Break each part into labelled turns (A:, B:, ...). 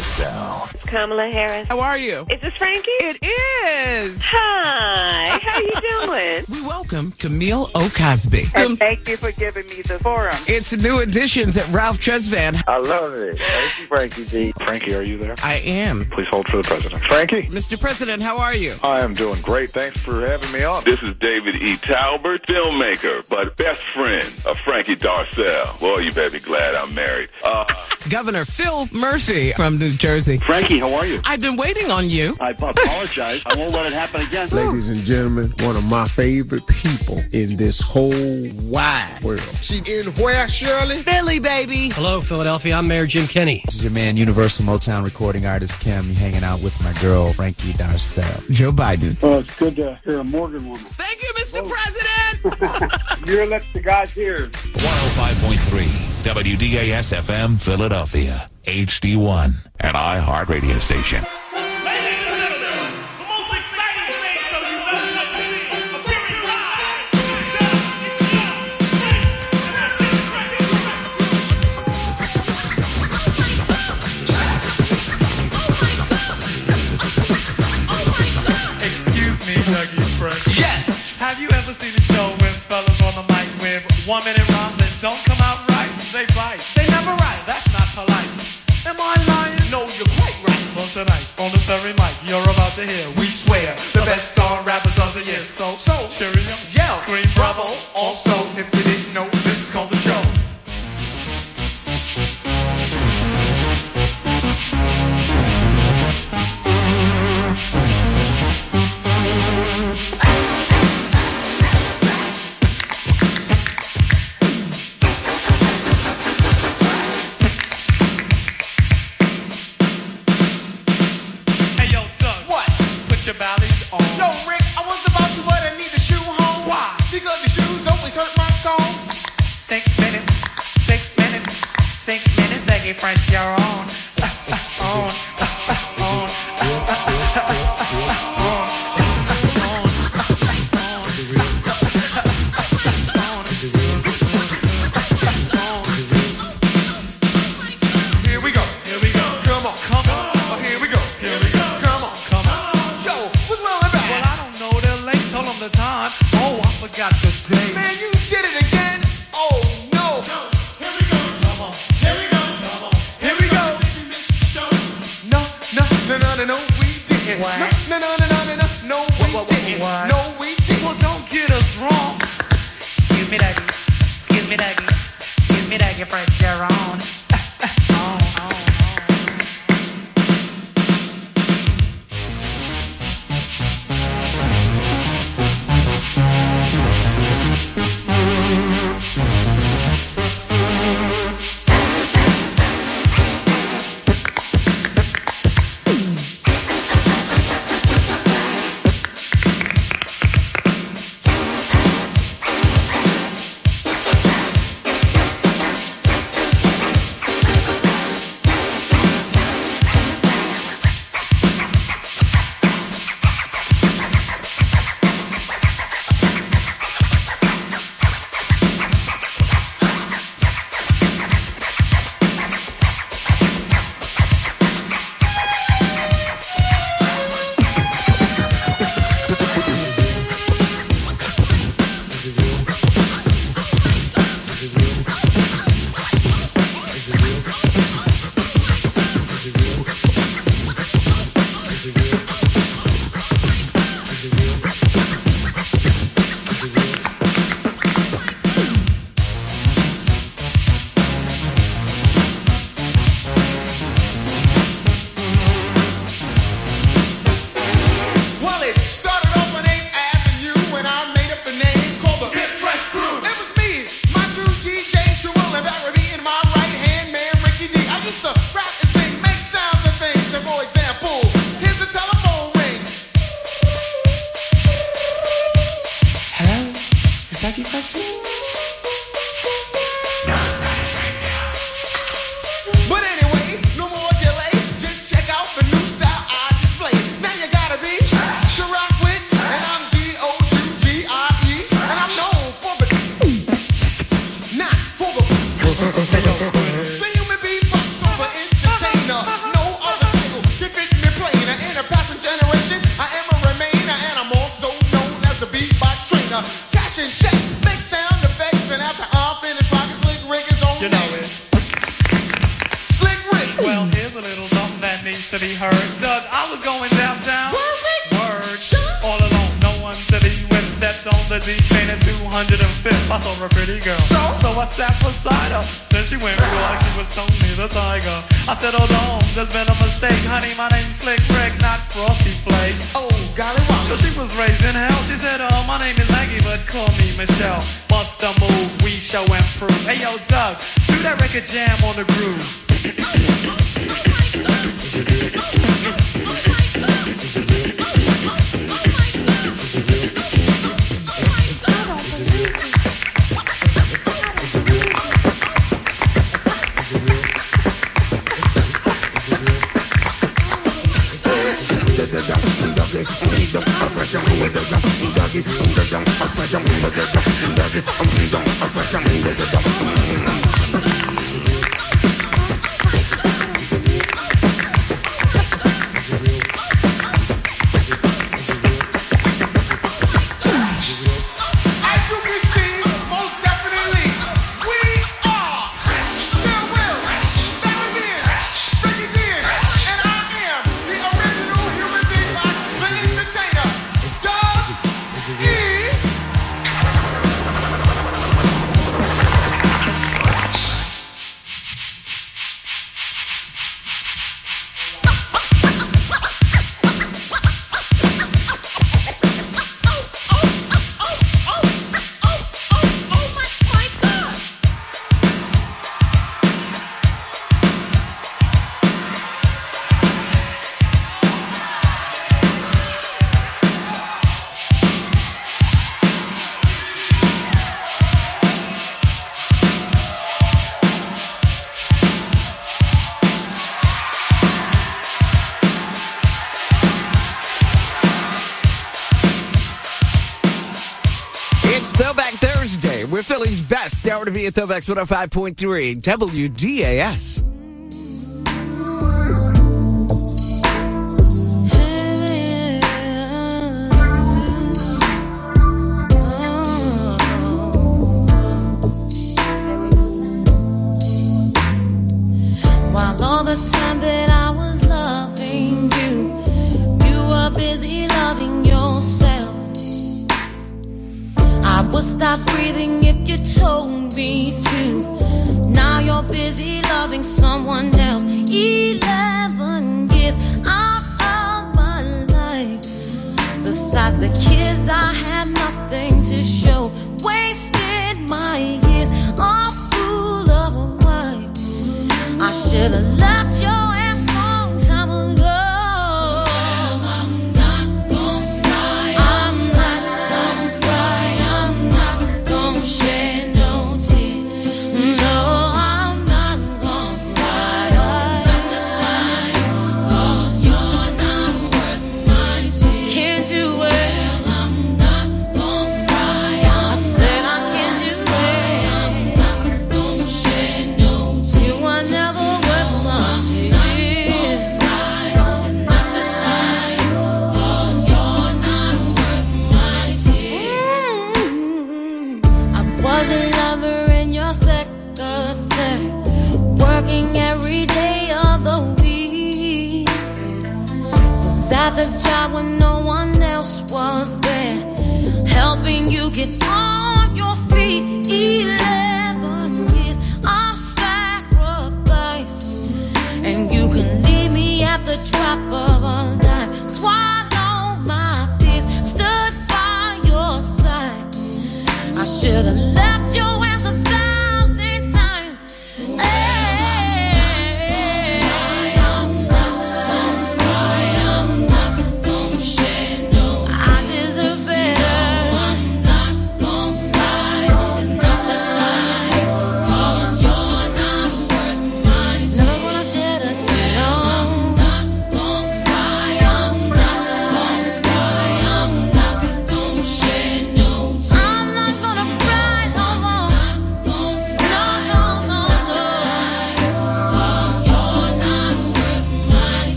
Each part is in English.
A: Darcell.
B: Kamala Harris.
C: How are you?
B: Is this Frankie?
C: It is.
B: Hi. How are you doing?
C: We welcome Camille O. Cosby.
D: And thank you for giving me the forum.
C: It's New Edition's at Ralph Tresvant.
E: I love it. Thank you, Frankie G.
F: Frankie, are you there?
C: I am.
F: Please hold for the president. Frankie?
C: Mr. President, how are you?
F: I am doing great. Thanks for having me on.
G: This is David E. Talbert, filmmaker, but best friend of Frankie Darcell. Boy, you better be glad I'm married. Uh,
C: Governor Phil Murphy from New Jersey.
H: Frankie, how are you?
C: I've been waiting on you.
H: I apologize. I won't let it happen again.
I: Ladies and gentlemen, one of my favorite people in this whole wide world. She in where, Shirley?
C: Philly, baby.
J: Hello, Philadelphia. I'm Mayor Jim Kenney.
K: This is your man, Universal Motown recording artist Kim. You hanging out with my girl, Frankie Darcell.
C: Joe Biden.
L: Well, it's good to hear a Morgan woman.
C: Thank you, Mr. President.
L: You're elected to God's ears.
A: 105.3 WDAS FM Philadelphia, HD1, an iHeart radio station.
M: So,
N: So,
M: cheerio.
N: yell,
M: Scream
N: bravo. Also, if you didn't know, this is called the show.
M: Hey, yo, Doug.
N: What?
M: Put your ballies minutes, Dougie Stepped on the painted 205th. I saw a pretty girl. So? I sat beside her. Then she went real like she was Tony the Tiger. I said, hold on, there's been a mistake. Honey, my name's Slick Rick, not Frosty Flakes.
N: Oh, golly.
M: Cause she was raised in hell. She said, oh, my name is Maggie, but call me Michelle. Bust a move, we show and prove. Hey, yo, Doug, do that record jam on the groove.
O: Philly's best hour to be at Throwbacks 105.3 WDAS.
P: While all the time busy loving someone else. Eleven years out of my life. Besides the kids, I had nothing to show. Wasted my years, a fool of a wife. I should have get on your feet. Eleven years of sacrifice, and you can leave me at the drop of a dime. Swallow my fears, stood by your side. I should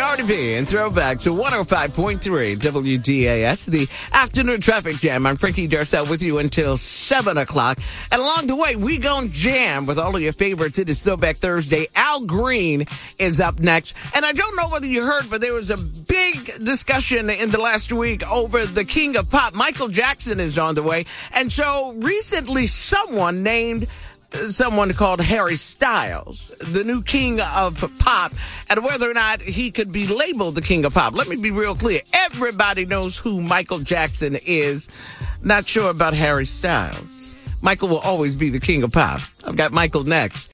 O: R&B and throwback to 105.3 WDAS, the afternoon traffic jam. I'm Frankie Darcell with you until 7 o'clock. And along the way, we gon' jam with all of your favorites. It is Throwback Thursday. Al Green is up next. And I don't know whether you heard, but there was a big discussion in the last week over the king of pop. Michael Jackson is on the way. And so recently someone named someone called Harry Styles, the new king of pop, and whether or not he could be labeled the king of pop. Let me be real clear. Everybody knows who Michael Jackson is. Not sure about Harry Styles. Michael will always be the king of pop. I've got Michael next.